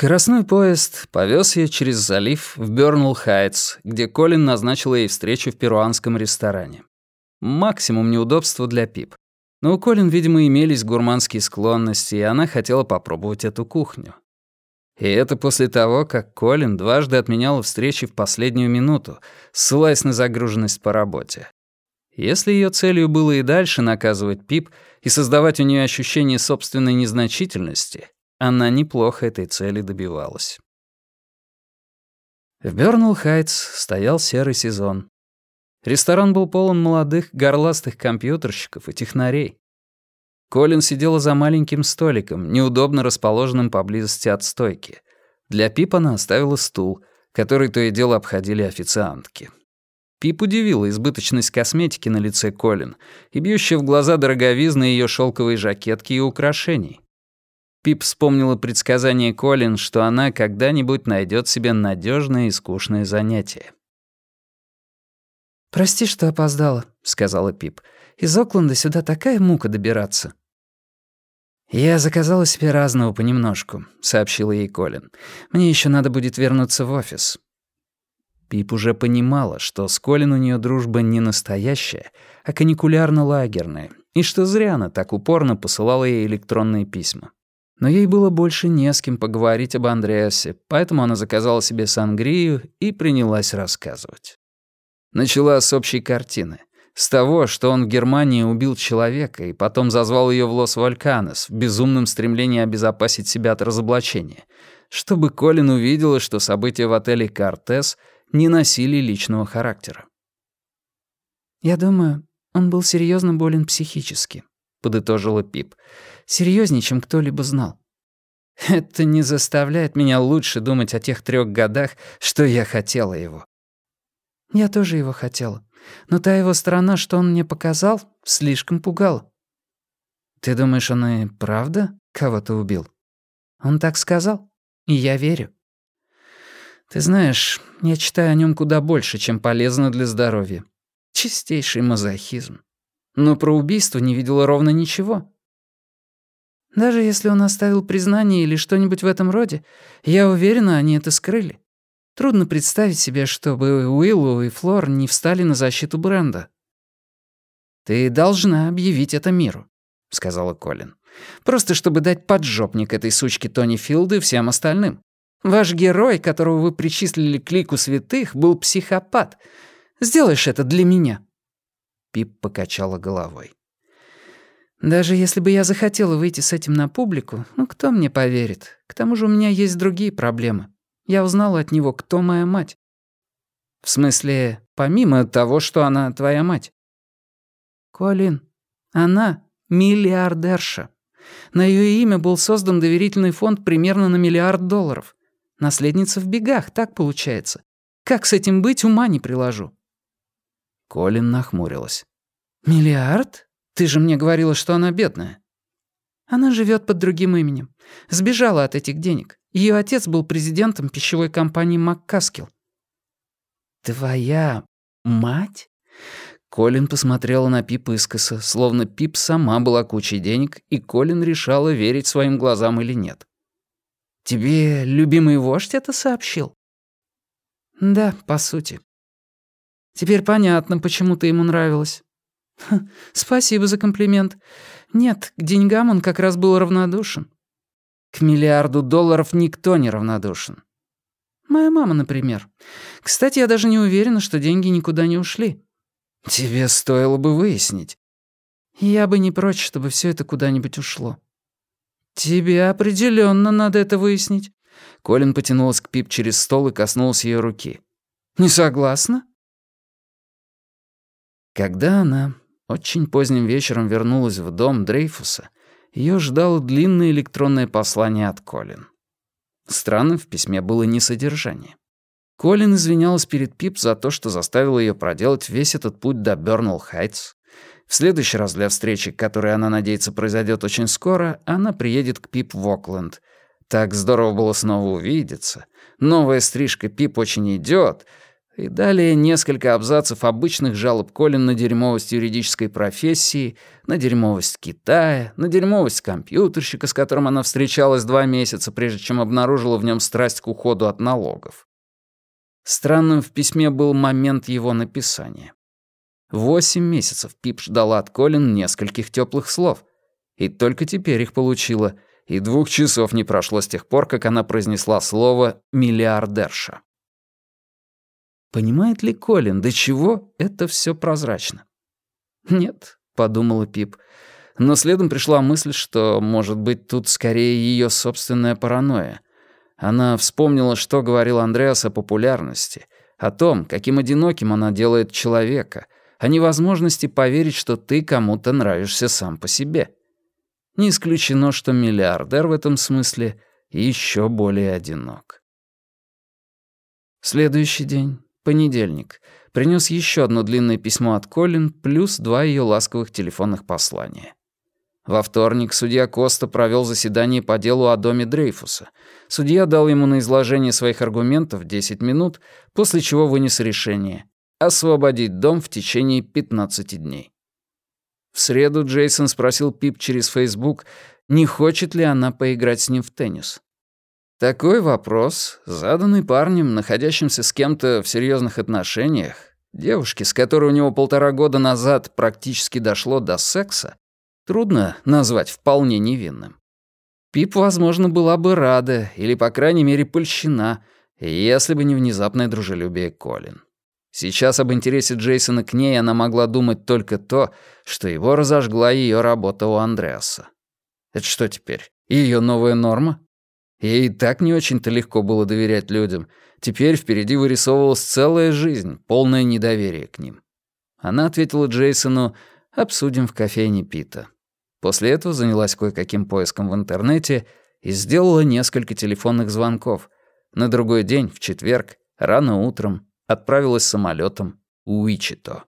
Скоростной поезд повез ее через залив в Бёрнл-Хайтс, где Колин назначил ей встречу в перуанском ресторане. Максимум неудобства для Пип. Но у Колин, видимо, имелись гурманские склонности, и она хотела попробовать эту кухню. И это после того, как Колин дважды отменяла встречи в последнюю минуту, ссылаясь на загруженность по работе. Если ее целью было и дальше наказывать Пип и создавать у нее ощущение собственной незначительности, она неплохо этой цели добивалась. В Бёрнелл-Хайтс стоял серый сезон. Ресторан был полон молодых, горластых компьютерщиков и технарей. Колин сидела за маленьким столиком, неудобно расположенным поблизости от стойки. Для Пип она оставила стул, который то и дело обходили официантки. Пип удивила избыточность косметики на лице Колин и бьющая в глаза дороговизна ее шелковой жакетки и украшений. Пип вспомнила предсказание Колин, что она когда-нибудь найдет себе надежное и скучное занятие. «Прости, что опоздала», — сказала Пип. «Из Окленда сюда такая мука добираться». «Я заказала себе разного понемножку», — сообщила ей Колин. «Мне еще надо будет вернуться в офис». Пип уже понимала, что с Колин у нее дружба не настоящая, а каникулярно-лагерная, и что зря она так упорно посылала ей электронные письма. Но ей было больше не с кем поговорить об Андреасе, поэтому она заказала себе сангрию и принялась рассказывать. Начала с общей картины. С того, что он в Германии убил человека и потом зазвал ее в Лос-Вальканес в безумном стремлении обезопасить себя от разоблачения, чтобы Колин увидела, что события в отеле «Кортес» не носили личного характера. «Я думаю, он был серьезно болен психически», — подытожила Пип. Серьезнее, чем кто-либо знал. Это не заставляет меня лучше думать о тех трех годах, что я хотела его. Я тоже его хотела. Но та его сторона, что он мне показал, слишком пугала. Ты думаешь, он и правда кого-то убил? Он так сказал, и я верю. Ты знаешь, я читаю о нем куда больше, чем полезно для здоровья. Чистейший мазохизм но про убийство не видела ровно ничего. Даже если он оставил признание или что-нибудь в этом роде, я уверена, они это скрыли. Трудно представить себе, чтобы Уиллу и Флор не встали на защиту бренда. «Ты должна объявить это миру», — сказала Колин. «Просто чтобы дать поджопник этой сучке Тони Филды и всем остальным. Ваш герой, которого вы причислили к лику святых, был психопат. Сделаешь это для меня». Пип покачала головой. «Даже если бы я захотела выйти с этим на публику, ну кто мне поверит? К тому же у меня есть другие проблемы. Я узнала от него, кто моя мать». «В смысле, помимо того, что она твоя мать?» «Колин, она миллиардерша. На ее имя был создан доверительный фонд примерно на миллиард долларов. Наследница в бегах, так получается. Как с этим быть, ума не приложу». Колин нахмурилась. «Миллиард? Ты же мне говорила, что она бедная». «Она живет под другим именем. Сбежала от этих денег. Ее отец был президентом пищевой компании «Маккаскил». «Твоя мать?» Колин посмотрела на Пип искоса, словно Пип сама была кучей денег, и Колин решала, верить своим глазам или нет. «Тебе любимый вождь это сообщил?» «Да, по сути. Теперь понятно, почему ты ему нравилась». «Спасибо за комплимент. Нет, к деньгам он как раз был равнодушен». «К миллиарду долларов никто не равнодушен». «Моя мама, например. Кстати, я даже не уверена, что деньги никуда не ушли». «Тебе стоило бы выяснить». «Я бы не прочь, чтобы все это куда-нибудь ушло». «Тебе определенно надо это выяснить». Колин потянулась к Пип через стол и коснулась ее руки. «Не согласна?» Когда она очень поздним вечером вернулась в дом Дрейфуса, ее ждало длинное электронное послание от Колин. Странным в письме было не содержание. Колин извинялась перед Пип за то, что заставила ее проделать весь этот путь до Бёрнелл-Хайтс. В следующий раз для встречи, которая, она надеется, произойдет очень скоро, она приедет к Пип в Окленд. Так здорово было снова увидеться. Новая стрижка Пип очень идет, и далее несколько абзацев обычных жалоб Колин на дерьмовость юридической профессии, на дерьмовость Китая, на дерьмовость компьютерщика, с которым она встречалась два месяца, прежде чем обнаружила в нем страсть к уходу от налогов. Странным в письме был момент его написания. Восемь месяцев Пип ждала от Колин нескольких теплых слов, и только теперь их получила, и двух часов не прошло с тех пор, как она произнесла слово «миллиардерша». Понимает ли Колин, до чего это все прозрачно? «Нет», — подумала Пип, но следом пришла мысль, что, может быть, тут скорее ее собственная паранойя. Она вспомнила, что говорил Андреас о популярности, о том, каким одиноким она делает человека, о невозможности поверить, что ты кому-то нравишься сам по себе. Не исключено, что миллиардер в этом смысле еще более одинок. Следующий день. Понедельник. Принес еще одно длинное письмо от Колин, плюс два ее ласковых телефонных послания. Во вторник судья Коста провел заседание по делу о доме Дрейфуса. Судья дал ему на изложение своих аргументов 10 минут, после чего вынес решение освободить дом в течение 15 дней. В среду Джейсон спросил Пип через Facebook, не хочет ли она поиграть с ним в теннис. Такой вопрос, заданный парнем, находящимся с кем-то в серьезных отношениях, девушке, с которой у него полтора года назад практически дошло до секса, трудно назвать вполне невинным. Пип, возможно, была бы рада, или, по крайней мере, польщена, если бы не внезапное дружелюбие Колин. Сейчас об интересе Джейсона к ней она могла думать только то, что его разожгла ее работа у Андреаса. Это что теперь, ее новая норма? Ей и так не очень-то легко было доверять людям. Теперь впереди вырисовывалась целая жизнь, полное недоверие к ним. Она ответила Джейсону «Обсудим в кофейне Пита». После этого занялась кое-каким поиском в интернете и сделала несколько телефонных звонков. На другой день, в четверг, рано утром, отправилась самолетом в Уичито.